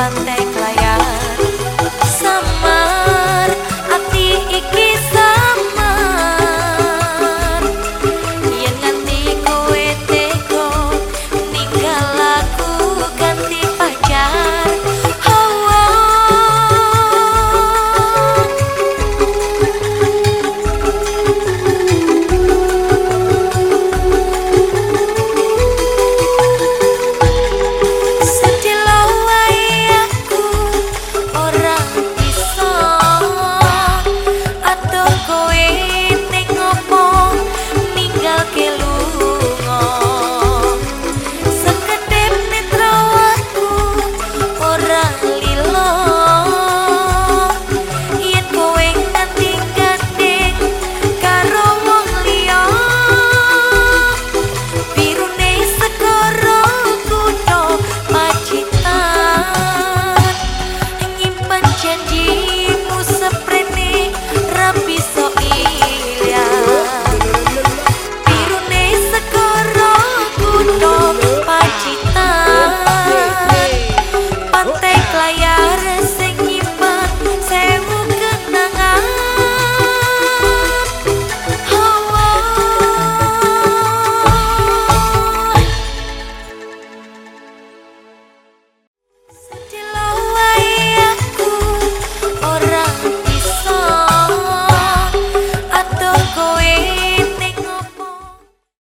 pandai